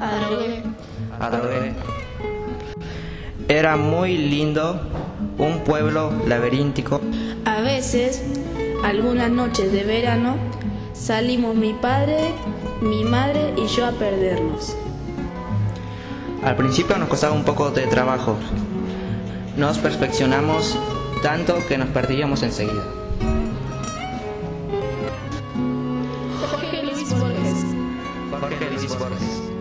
Adrogué. Adrogué. Era muy lindo, un pueblo laberíntico. A veces, algunas noches de verano, salimos mi padre, mi madre y yo a perdernos. Al principio nos costaba un poco de trabajo. Nos perfeccionamos tanto que nos perdíamos enseguida. Jorge Luis Borges. Jorge Luis Borges.